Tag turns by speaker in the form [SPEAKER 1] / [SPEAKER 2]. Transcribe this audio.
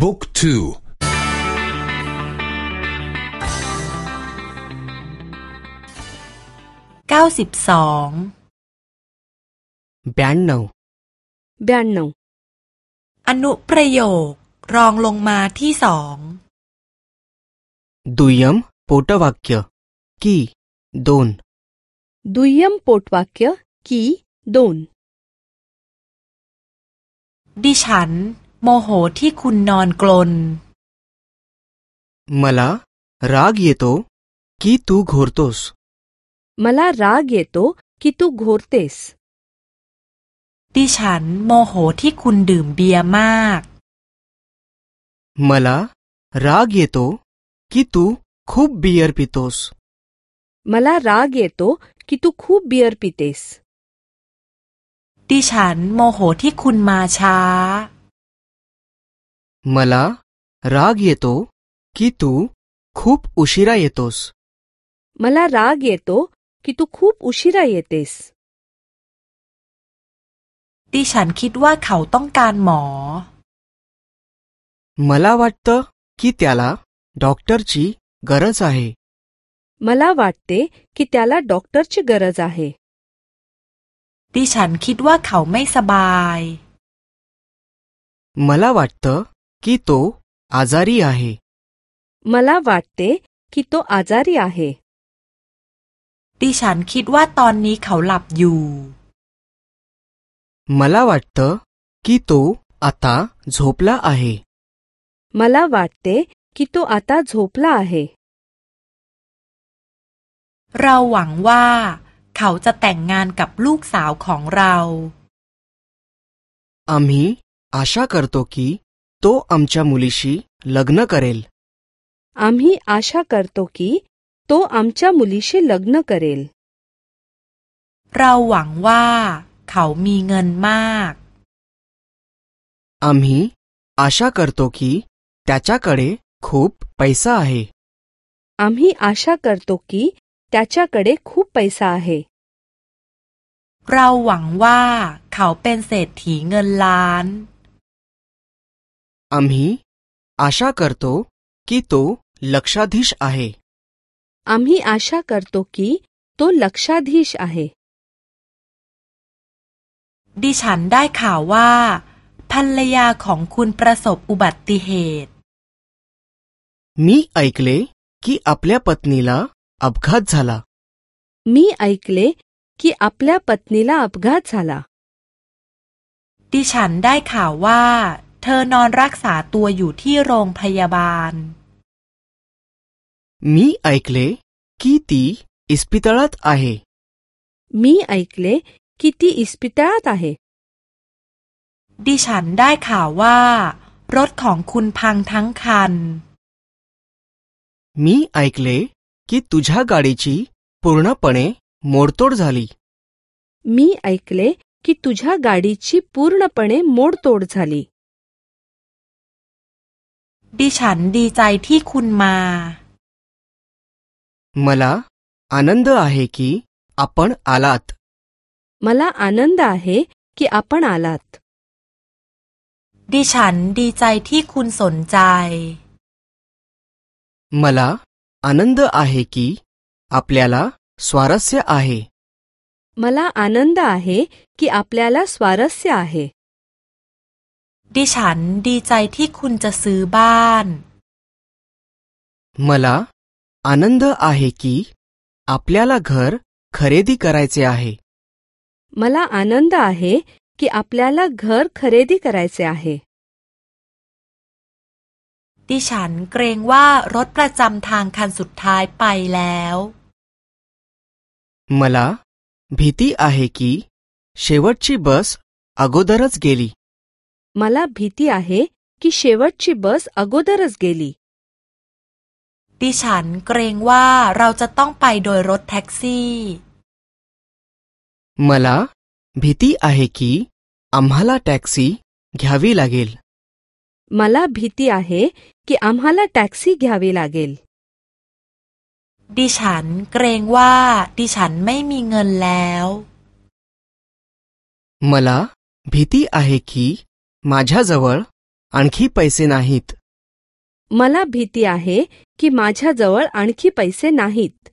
[SPEAKER 1] บุ๊กทู
[SPEAKER 2] เก้าสิบสอง
[SPEAKER 3] แบ
[SPEAKER 4] นโนแบนโน
[SPEAKER 2] อนุประโยครองลงมาที่สอง
[SPEAKER 3] ดุยมโพ
[SPEAKER 4] ตวัก
[SPEAKER 3] ยกีโดน
[SPEAKER 4] ดุยมโพตวักยกีโดน
[SPEAKER 2] ดิฉัน โมโหที่คุณนอนกลน
[SPEAKER 3] मला राग येतो की तू घोरतोस
[SPEAKER 4] मला राग येतो की तू घोरतेस
[SPEAKER 2] ดิฉัน โมโหที่คุณดื่มเบียร์มาก
[SPEAKER 3] मला राग येतो की तू खूप बियर पितोस
[SPEAKER 4] मला राग येतो की तू खूप बियर पितेस
[SPEAKER 2] ดิฉัน โมโหที่คุณมาช้า
[SPEAKER 3] मला राग येतो की तू खूप उशिरा येतोस
[SPEAKER 4] मला राग येतो की तू खूप उशिरा येतेस
[SPEAKER 2] ดิฉันคิดว่าเขาต้องการหมอ
[SPEAKER 3] मला वाटतं की त्याला डॉक्टरची गरज आहे
[SPEAKER 4] मला वाटते की त्याला डॉक्टरची गरज आहे
[SPEAKER 2] ดิฉันคิดว่าเขาไม่สบาย
[SPEAKER 3] मला वाटतं की तो आजारी आहे
[SPEAKER 4] मला वाटते की तो आजारी आहे
[SPEAKER 2] ดิฉันคิดว่าตอนนี้เขาหลับอยู่
[SPEAKER 3] मला वाटतं की तो आता झोपला आहे
[SPEAKER 4] मला वाटते की तो आता झोपला आहे
[SPEAKER 2] เราหวังว่า เขาจะแต่งงานกับลูกสาวของเรา
[SPEAKER 3] आम्ही आशा करतो की तो आमच्या मुलीशी लग्न करेल
[SPEAKER 4] आम्ही आशा करतो की तो आमच्या मुलीशी लग्न करेल
[SPEAKER 2] เราหวังว่า เขามีเงินมาก
[SPEAKER 3] आम्ही आशा करतो की त्याच्याकडे खूप पैसा आहे
[SPEAKER 4] आम्ही आशा करतो की त्याच्याकडे खूप पैसा आहे
[SPEAKER 2] เราหวังว่า เขาเป็นเศรษฐีเงินล้าน
[SPEAKER 3] आम्ही आशा करतो की तो लक्षाधीश आहे
[SPEAKER 4] आम्ही आशा करतो की तो लक्षाधीश आहे
[SPEAKER 2] ดิฉันได้ข่าวว่า ภรรยาของคุณประสบอุบัติเหตุ
[SPEAKER 3] मी ऐकले की आपल्या पत्नीला अपघात झाला
[SPEAKER 4] मी ऐकले की आपल्या पत्नीला अपघात झाला
[SPEAKER 2] ดิฉันได้ข่าวว่า เธอนอนรักษาตัวอยู่ที่โรงพยาบาล
[SPEAKER 3] मी ऐकले की ती इस्पितळात आहे
[SPEAKER 4] मी ऐकले की ती इस्पितळात आहे
[SPEAKER 2] ดิฉันได้ข่าวว่า รถของคุณพังทั้งคัน
[SPEAKER 3] मी ऐकले की तुझ्या गाडीची पूर्णपणे मोडतोड झाली
[SPEAKER 4] मी ऐकले की तुझ्या गाडीची पूर्णपणे मोडतोड झाली
[SPEAKER 2] ดิฉันดีใจที่คุณมา
[SPEAKER 3] मला आनंद आहे की आपण आलात
[SPEAKER 4] मला आनंद आहे की आपण आलात
[SPEAKER 2] ดิฉันดีใจที่คุณสนใจ
[SPEAKER 3] मला आनंद आहे की आपल्याला स्वारस्य आहे
[SPEAKER 4] मला आनंद आहे की आपल्याला स्वारस्य आहे
[SPEAKER 2] ดิฉันดีใจที่คุณจะซื้อบ้าน
[SPEAKER 3] मला आनंद आहे की आपल्याला घर खरेदी करायचे आहे
[SPEAKER 4] मला आनंद आहे की आपल्याला घर खरेदी करायचे आहे
[SPEAKER 2] ดิฉันเกรงว่ารถประจำทางคันสุดท้ายไปแล้ว
[SPEAKER 3] मला भीती आहे की शेवटची बस अगोदरच गेली
[SPEAKER 4] मला भीती आहे की शेवटची बस अगोदरच गेली
[SPEAKER 2] ดิฉันเกรงว่าเราจะต้องไปโดยรถแท็กซี่
[SPEAKER 3] मला भीती आहे की आम्हाला टॅक्सी घ्यावी लागेल
[SPEAKER 4] मला भीती आहे की आम्हाला टॅक्सी घ्यावी लागेल
[SPEAKER 2] ดิฉันเกรงว่า ดิฉันไม่มีเงินแล้ว
[SPEAKER 3] मला भीती आहे की माझ्याजवळ आणखी पैसे नाहीत.
[SPEAKER 4] मला भीती आहे की माझ्याजवळ आणखी पैसे नाहीत.